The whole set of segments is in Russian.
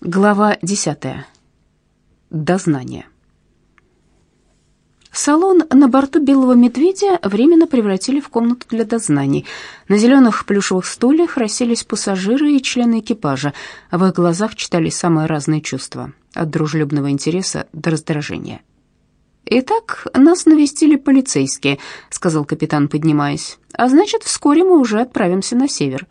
Глава 10. Дознание. Салон на борту «Белого медведя» временно превратили в комнату для дознаний. На зеленых плюшевых стульях расселись пассажиры и члены экипажа. В их глазах читались самые разные чувства, от дружелюбного интереса до раздражения. «Итак, нас навестили полицейские», — сказал капитан, поднимаясь. «А значит, вскоре мы уже отправимся на север».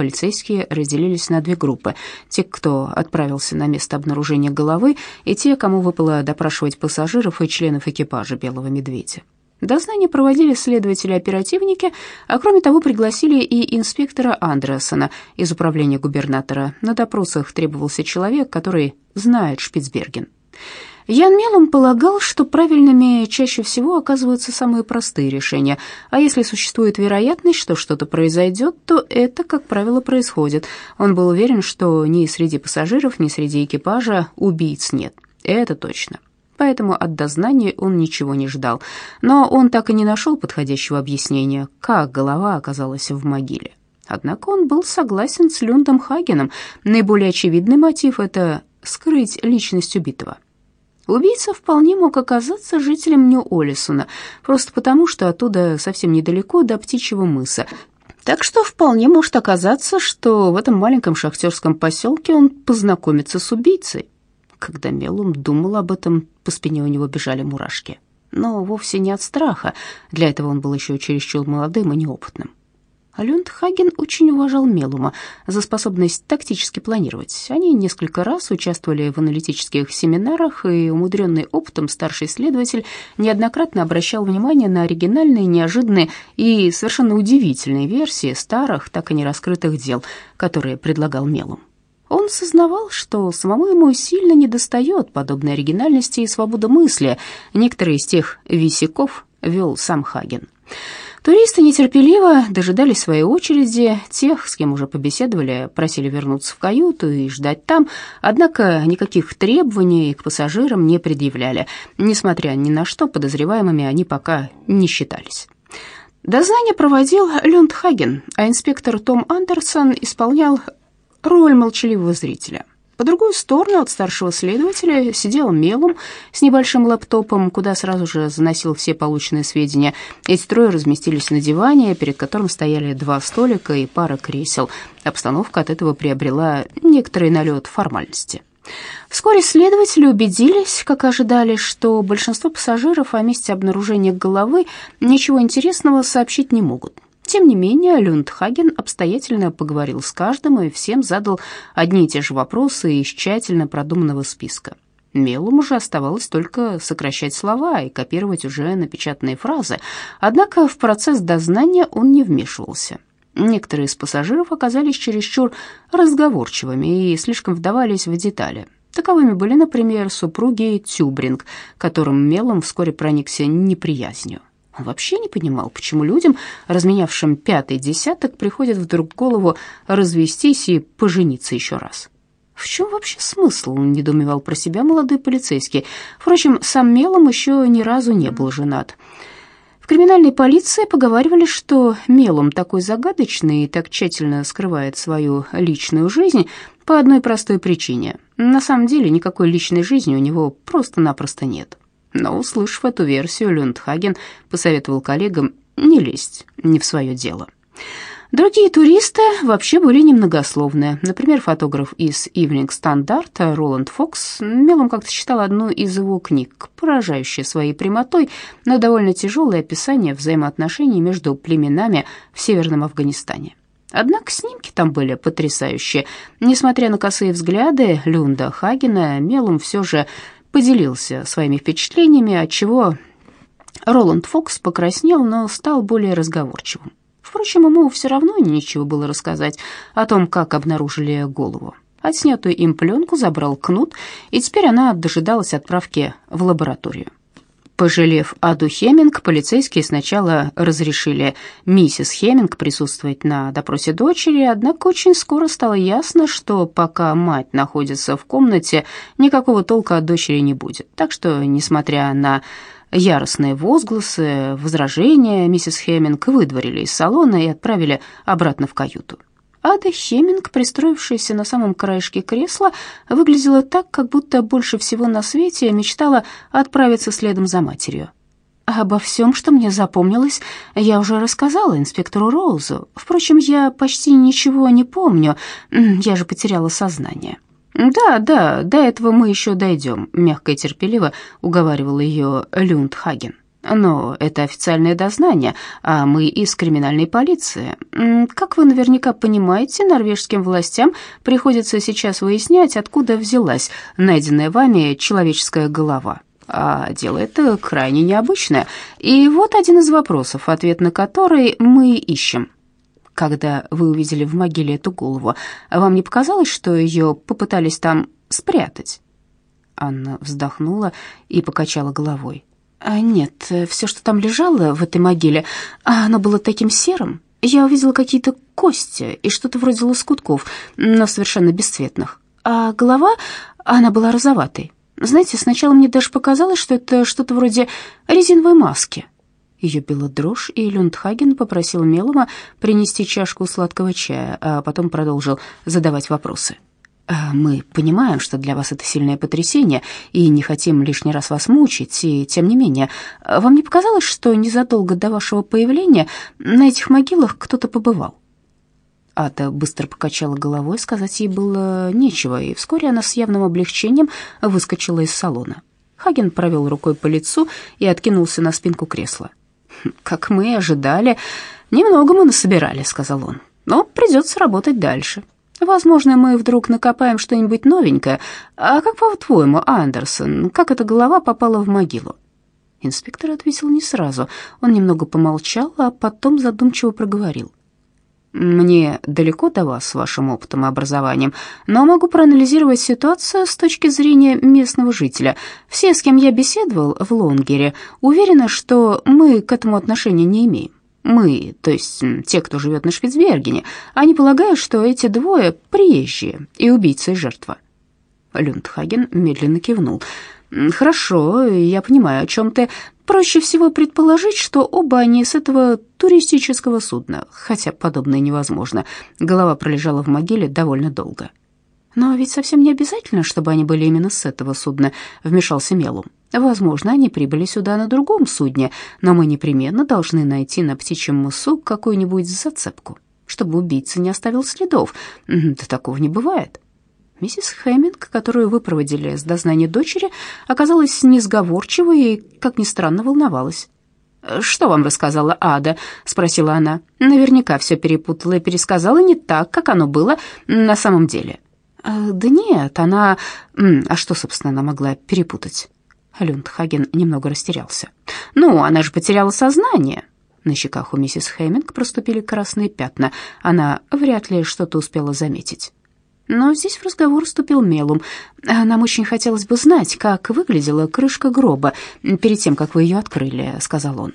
Полицейские разделились на две группы. Те, кто отправился на место обнаружения головы, и те, кому выпало допрашивать пассажиров и членов экипажа «Белого медведя». Дознание проводили следователи-оперативники, а кроме того пригласили и инспектора Андерсона из управления губернатора. На допросах требовался человек, который знает Шпицберген. Ян Мелом полагал, что правильными чаще всего оказываются самые простые решения, а если существует вероятность, что что-то произойдет, то это, как правило, происходит. Он был уверен, что ни среди пассажиров, ни среди экипажа убийц нет. Это точно. Поэтому от дознания он ничего не ждал. Но он так и не нашел подходящего объяснения, как голова оказалась в могиле. Однако он был согласен с Люндом Хагеном. Наиболее очевидный мотив — это скрыть личность убитого. Убийца вполне мог оказаться жителем Нью-Олисона, просто потому, что оттуда совсем недалеко до Птичьего мыса. Так что вполне может оказаться, что в этом маленьком шахтерском поселке он познакомится с убийцей. Когда Мелум думал об этом, по спине у него бежали мурашки. Но вовсе не от страха, для этого он был еще чересчур молодым и неопытным. Люндхаген очень уважал Мелума за способность тактически планировать. Они несколько раз участвовали в аналитических семинарах, и умудренный опытом старший следователь неоднократно обращал внимание на оригинальные, неожиданные и совершенно удивительные версии старых, так и не раскрытых дел, которые предлагал Мелум. Он сознавал, что самому ему сильно недостает подобной оригинальности и свободы мысли. Некоторые из тех висяков вел сам Хаген. Туристы нетерпеливо дожидались своей очереди, тех, с кем уже побеседовали, просили вернуться в каюту и ждать там, однако никаких требований к пассажирам не предъявляли. Несмотря ни на что, подозреваемыми они пока не считались. Дознание проводил Люндхаген, а инспектор Том Андерсон исполнял роль молчаливого зрителя. По другую сторону от старшего следователя сидел Мелум с небольшим лэптопом, куда сразу же заносил все полученные сведения. Эти трое разместились на диване, перед которым стояли два столика и пара кресел. Обстановка от этого приобрела некоторый налет формальности. Вскоре следователи убедились, как ожидали, что большинство пассажиров о месте обнаружения головы ничего интересного сообщить не могут. Тем не менее, Люндхаген обстоятельно поговорил с каждым и всем задал одни и те же вопросы из тщательно продуманного списка. Мелому же оставалось только сокращать слова и копировать уже напечатанные фразы, однако в процесс дознания он не вмешивался. Некоторые из пассажиров оказались чересчур разговорчивыми и слишком вдавались в детали. Таковыми были, например, супруги Тюбринг, которым Мелом вскоре проникся неприязнью. Он вообще не понимал, почему людям, разменявшим пятый десяток, приходит вдруг в голову развестись и пожениться еще раз. В чем вообще смысл, он недоумевал про себя молодой полицейский. Впрочем, сам Мелом еще ни разу не был женат. В криминальной полиции поговаривали, что Мелом такой загадочный и так тщательно скрывает свою личную жизнь по одной простой причине. На самом деле никакой личной жизни у него просто-напросто нет. Но, услышав эту версию, Люндхаген посоветовал коллегам не лезть не в свое дело. Другие туристы вообще были немногословные. Например, фотограф из Evening Standard Роланд Фокс мелом как-то читал одну из его книг, поражающая своей прямотой, но довольно тяжелое описание взаимоотношений между племенами в Северном Афганистане. Однако снимки там были потрясающие. Несмотря на косые взгляды Люнда Хагена, Мелом все же поделился своими впечатлениями, от чего Роланд Фокс покраснел, но стал более разговорчивым. Впрочем, ему все равно нечего было рассказать о том, как обнаружили голову. Отснятую им пленку забрал Кнут, и теперь она дожидалась отправки в лабораторию. Пожалев Аду Хеминг, полицейские сначала разрешили миссис Хеминг присутствовать на допросе дочери, однако очень скоро стало ясно, что пока мать находится в комнате, никакого толка от дочери не будет. Так что, несмотря на яростные возгласы, возражения, миссис Хеминг выдворили из салона и отправили обратно в каюту. Ада Хеминг, пристроившаяся на самом краешке кресла, выглядела так, как будто больше всего на свете мечтала отправиться следом за матерью. Обо всем, что мне запомнилось, я уже рассказала инспектору Роузу. Впрочем, я почти ничего не помню, я же потеряла сознание. «Да, да, до этого мы еще дойдем», — мягко и терпеливо уговаривал ее Люндхаген. «Но это официальное дознание, а мы из криминальной полиции. Как вы наверняка понимаете, норвежским властям приходится сейчас выяснять, откуда взялась найденная вами человеческая голова» а дело это крайне необычное. И вот один из вопросов, ответ на который мы ищем. Когда вы увидели в могиле эту голову, вам не показалось, что ее попытались там спрятать?» Анна вздохнула и покачала головой. А «Нет, все, что там лежало в этой могиле, оно было таким серым. Я увидела какие-то кости и что-то вроде лоскутков, но совершенно бесцветных. А голова, она была розоватой. Знаете, сначала мне даже показалось, что это что-то вроде резиновой маски. Ее била дрожь, и Люндхаген попросил Мелома принести чашку сладкого чая, а потом продолжил задавать вопросы. «А «Мы понимаем, что для вас это сильное потрясение, и не хотим лишний раз вас мучить, и тем не менее, вам не показалось, что незадолго до вашего появления на этих могилах кто-то побывал?» Ата быстро покачала головой, сказать ей было нечего, и вскоре она с явным облегчением выскочила из салона. Хаген провел рукой по лицу и откинулся на спинку кресла. «Как мы и ожидали, немного мы насобирали», — сказал он. «Но придется работать дальше. Возможно, мы вдруг накопаем что-нибудь новенькое. А как по-твоему, Андерсон, как эта голова попала в могилу?» Инспектор ответил не сразу. Он немного помолчал, а потом задумчиво проговорил. Мне далеко до вас с вашим опытом и образованием, но могу проанализировать ситуацию с точки зрения местного жителя. Все, с кем я беседовал в Лонгере, уверены, что мы к этому отношения не имеем. Мы, то есть те, кто живет на Шпицбергене, они полагают, что эти двое приезжие и убийца и жертва. Люндхаген медленно кивнул. «Хорошо, я понимаю, о чем ты. Проще всего предположить, что оба они с этого туристического судна, хотя подобное невозможно. Голова пролежала в могиле довольно долго. Но ведь совсем не обязательно, чтобы они были именно с этого судна, вмешался Мелум. Возможно, они прибыли сюда на другом судне, но мы непременно должны найти на птичьем мысу какую-нибудь зацепку, чтобы убийца не оставил следов. Да такого не бывает. Миссис Хэмминг, которую выпроводили с дознания дочери, оказалась несговорчивой и, как ни странно, волновалась. «Что вам рассказала Ада?» — спросила она. «Наверняка все перепутала и пересказала не так, как оно было на самом деле». «Э, «Да нет, она...» «А что, собственно, она могла перепутать?» Люндхаген немного растерялся. «Ну, она же потеряла сознание». На щеках у миссис Хэмминг проступили красные пятна. Она вряд ли что-то успела заметить. Но здесь в разговор вступил Мелум. «Нам очень хотелось бы знать, как выглядела крышка гроба перед тем, как вы ее открыли», — сказал он.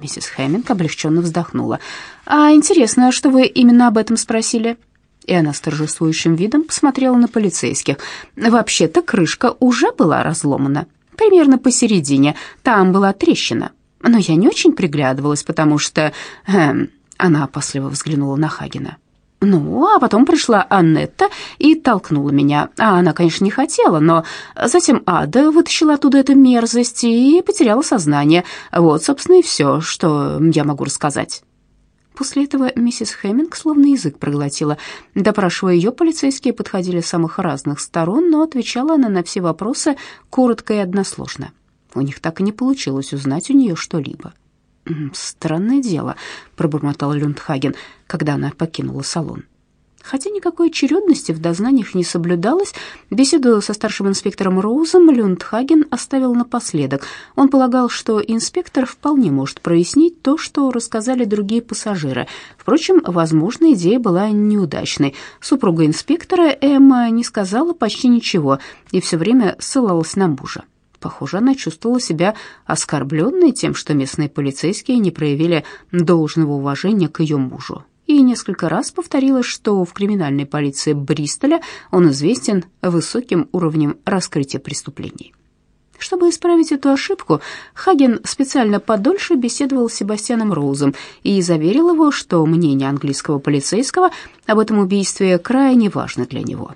Миссис Хэмминг облегченно вздохнула. «А интересно, что вы именно об этом спросили?» И она с торжествующим видом посмотрела на полицейских. «Вообще-то крышка уже была разломана, примерно посередине, там была трещина. Но я не очень приглядывалась, потому что...» эм, Она опасливо взглянула на Хагена. Ну, а потом пришла Аннетта и толкнула меня. А она, конечно, не хотела, но затем Ада вытащила оттуда эту мерзость и потеряла сознание. Вот, собственно, и все, что я могу рассказать. После этого миссис Хэмминг словно язык проглотила. Допрашивая ее, полицейские подходили с самых разных сторон, но отвечала она на все вопросы коротко и односложно. У них так и не получилось узнать у нее что-либо. «Странное дело», — пробормотал Люндхаген, когда она покинула салон. Хотя никакой очередности в дознаниях не соблюдалось, беседу со старшим инспектором Роузом Люндхаген оставил напоследок. Он полагал, что инспектор вполне может прояснить то, что рассказали другие пассажиры. Впрочем, возможно, идея была неудачной. Супруга инспектора Эмма не сказала почти ничего и все время ссылалась на мужа. Похоже, она чувствовала себя оскорбленной тем, что местные полицейские не проявили должного уважения к ее мужу. И несколько раз повторила, что в криминальной полиции Бристоля он известен высоким уровнем раскрытия преступлений. Чтобы исправить эту ошибку, Хаген специально подольше беседовал с Себастьяном Роузом и заверил его, что мнение английского полицейского об этом убийстве крайне важно для него.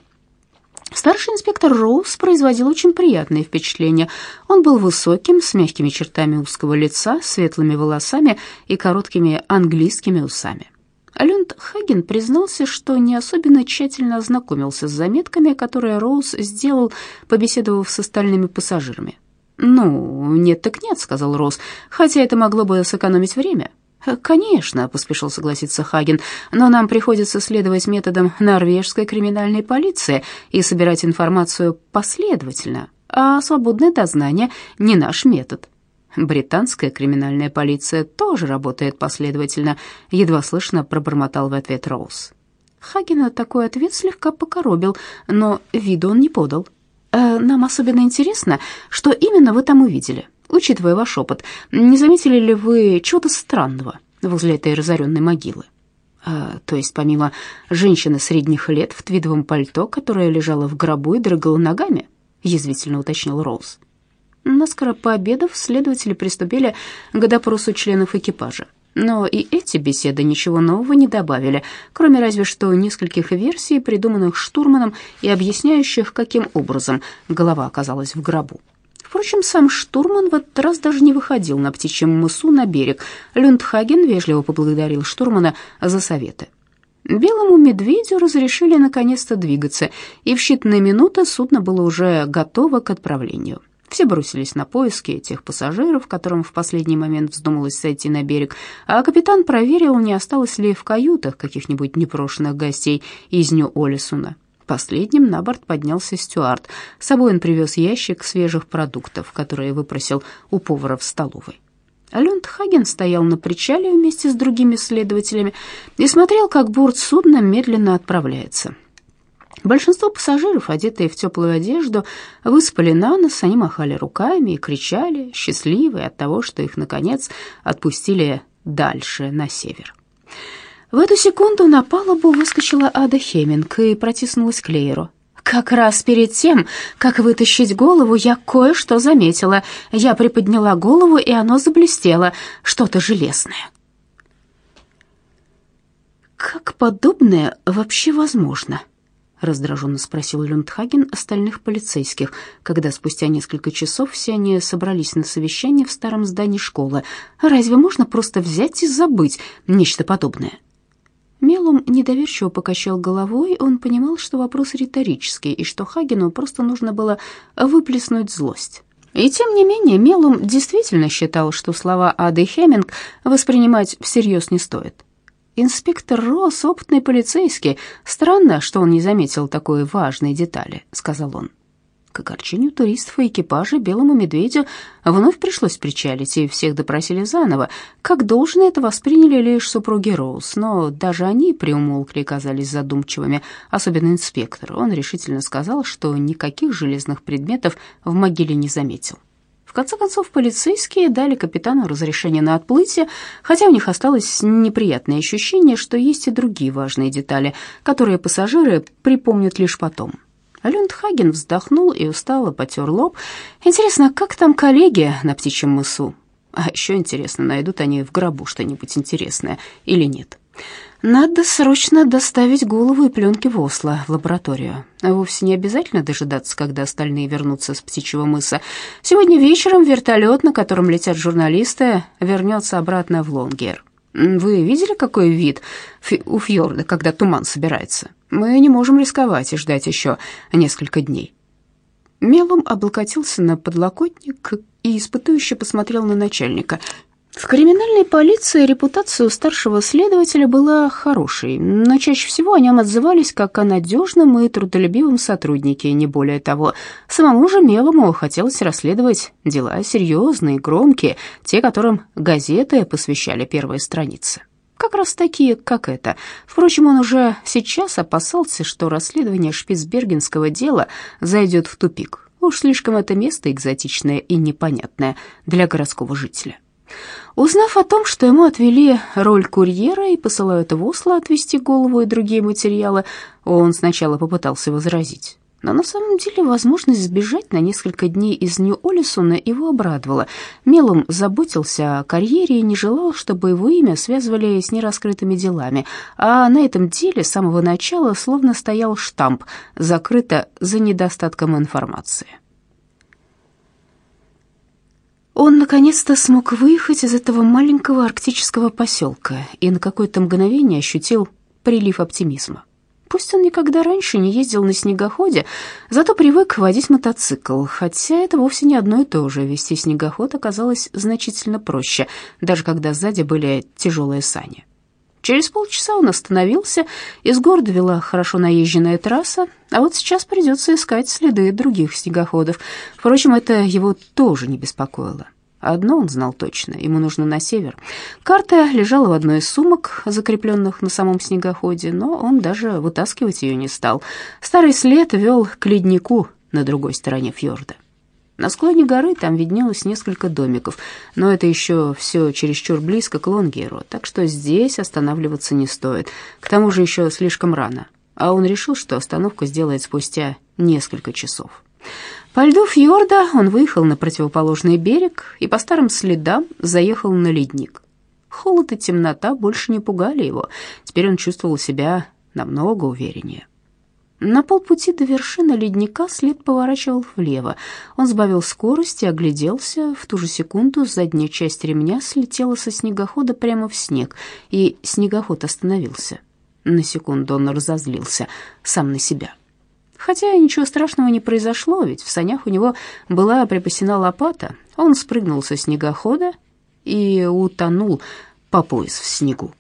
Старший инспектор Роуз производил очень приятное впечатление. Он был высоким, с мягкими чертами узкого лица, светлыми волосами и короткими английскими усами. Люнд Хаген признался, что не особенно тщательно ознакомился с заметками, которые Роуз сделал, побеседовав с остальными пассажирами. «Ну, нет так нет», — сказал Роуз, — «хотя это могло бы сэкономить время». «Конечно», — поспешил согласиться Хаген, «но нам приходится следовать методам норвежской криминальной полиции и собирать информацию последовательно, а свободное дознание — не наш метод». Британская криминальная полиция тоже работает последовательно, едва слышно пробормотал в ответ Роуз. Хагена такой ответ слегка покоробил, но виду он не подал. «Э, «Нам особенно интересно, что именно вы там увидели. Учитывая ваш опыт, не заметили ли вы чего-то странного возле этой разоренной могилы?» «Э, то есть помимо женщины средних лет в твидовом пальто, которая лежала в гробу и дрыгала ногами, язвительно уточнил Роуз. Наскоро пообедав, следователи приступили к допросу членов экипажа. Но и эти беседы ничего нового не добавили, кроме разве что нескольких версий, придуманных штурманом и объясняющих, каким образом голова оказалась в гробу. Впрочем, сам штурман в этот раз даже не выходил на птичьем мысу на берег. Люндхаген вежливо поблагодарил штурмана за советы. Белому медведю разрешили наконец-то двигаться, и в считанные минуты судно было уже готово к отправлению. Все бросились на поиски тех пассажиров, которым в последний момент вздумалось сойти на берег, а капитан проверил, не осталось ли в каютах каких-нибудь непрошенных гостей из Нью-Олисуна. Последним на борт поднялся стюард. С собой он привез ящик свежих продуктов, которые выпросил у повара в столовой. Алёнд Хаген стоял на причале вместе с другими следователями и смотрел, как борт судна медленно отправляется. Большинство пассажиров, одетые в теплую одежду, выспали на нос, они махали руками и кричали, счастливые от того, что их, наконец, отпустили дальше, на север. В эту секунду на палубу выскочила Ада Хеминг и протиснулась к Лейеру. «Как раз перед тем, как вытащить голову, я кое-что заметила. Я приподняла голову, и оно заблестело, что-то железное». «Как подобное вообще возможно?» Раздраженно спросил Люндхаген остальных полицейских, когда спустя несколько часов все они собрались на совещание в старом здании школы. Разве можно просто взять и забыть нечто подобное? Мелум недоверчиво покачал головой, он понимал, что вопрос риторический, и что Хагену просто нужно было выплеснуть злость. И тем не менее, Мелум действительно считал, что слова Ады Хеминг воспринимать всерьез не стоит. «Инспектор Росс — опытный полицейский. Странно, что он не заметил такой важной детали», — сказал он. К огорчению туристов и экипажа белому медведю вновь пришлось причалить, и всех допросили заново. Как должно это восприняли лишь супруги Роуз, но даже они приумолкли и казались задумчивыми, особенно инспектор. Он решительно сказал, что никаких железных предметов в могиле не заметил конце концов, полицейские дали капитану разрешение на отплытие, хотя у них осталось неприятное ощущение, что есть и другие важные детали, которые пассажиры припомнят лишь потом. Люндхаген вздохнул и устало потер лоб. Интересно, как там коллеги на птичьем мысу? А еще интересно, найдут они в гробу что-нибудь интересное или нет. Надо срочно доставить голову и пленки в Осло, в лабораторию. Вовсе не обязательно дожидаться, когда остальные вернутся с птичьего мыса. Сегодня вечером вертолет, на котором летят журналисты, вернется обратно в Лонгер. Вы видели, какой вид у фьорда, когда туман собирается? Мы не можем рисковать и ждать еще несколько дней. Мелом облокотился на подлокотник и испытующе посмотрел на начальника. В криминальной полиции репутация у старшего следователя была хорошей, но чаще всего о нем отзывались как о надежном и трудолюбивом сотруднике, не более того. Самому же Мелому хотелось расследовать дела серьезные, громкие, те, которым газеты посвящали первые страницы. Как раз такие, как это. Впрочем, он уже сейчас опасался, что расследование шпицбергенского дела зайдет в тупик. Уж слишком это место экзотичное и непонятное для городского жителя. Узнав о том, что ему отвели роль курьера и посылают в Осло отвезти голову и другие материалы, он сначала попытался возразить. Но на самом деле возможность сбежать на несколько дней из Нью-Олисона его обрадовала. Мелом заботился о карьере и не желал, чтобы его имя связывали с нераскрытыми делами. А на этом деле с самого начала словно стоял штамп «Закрыто за недостатком информации». Он наконец-то смог выехать из этого маленького арктического поселка и на какое-то мгновение ощутил прилив оптимизма. Пусть он никогда раньше не ездил на снегоходе, зато привык водить мотоцикл, хотя это вовсе не одно и то же. Вести снегоход оказалось значительно проще, даже когда сзади были тяжелые сани. Через полчаса он остановился, из города вела хорошо наезженная трасса, а вот сейчас придется искать следы других снегоходов. Впрочем, это его тоже не беспокоило. Одно он знал точно, ему нужно на север. Карта лежала в одной из сумок, закрепленных на самом снегоходе, но он даже вытаскивать ее не стал. Старый след вел к леднику на другой стороне фьорда. На склоне горы там виднелось несколько домиков, но это еще все чересчур близко к Лонгеру, так что здесь останавливаться не стоит. К тому же еще слишком рано, а он решил, что остановку сделает спустя несколько часов. По льду фьорда он выехал на противоположный берег и по старым следам заехал на ледник. Холод и темнота больше не пугали его. Теперь он чувствовал себя намного увереннее. На полпути до вершины ледника след поворачивал влево. Он сбавил скорость и огляделся. В ту же секунду задняя часть ремня слетела со снегохода прямо в снег, и снегоход остановился. На секунду он разозлился сам на себя. Хотя ничего страшного не произошло, ведь в санях у него была припасена лопата. Он спрыгнул со снегохода и утонул по пояс в снегу.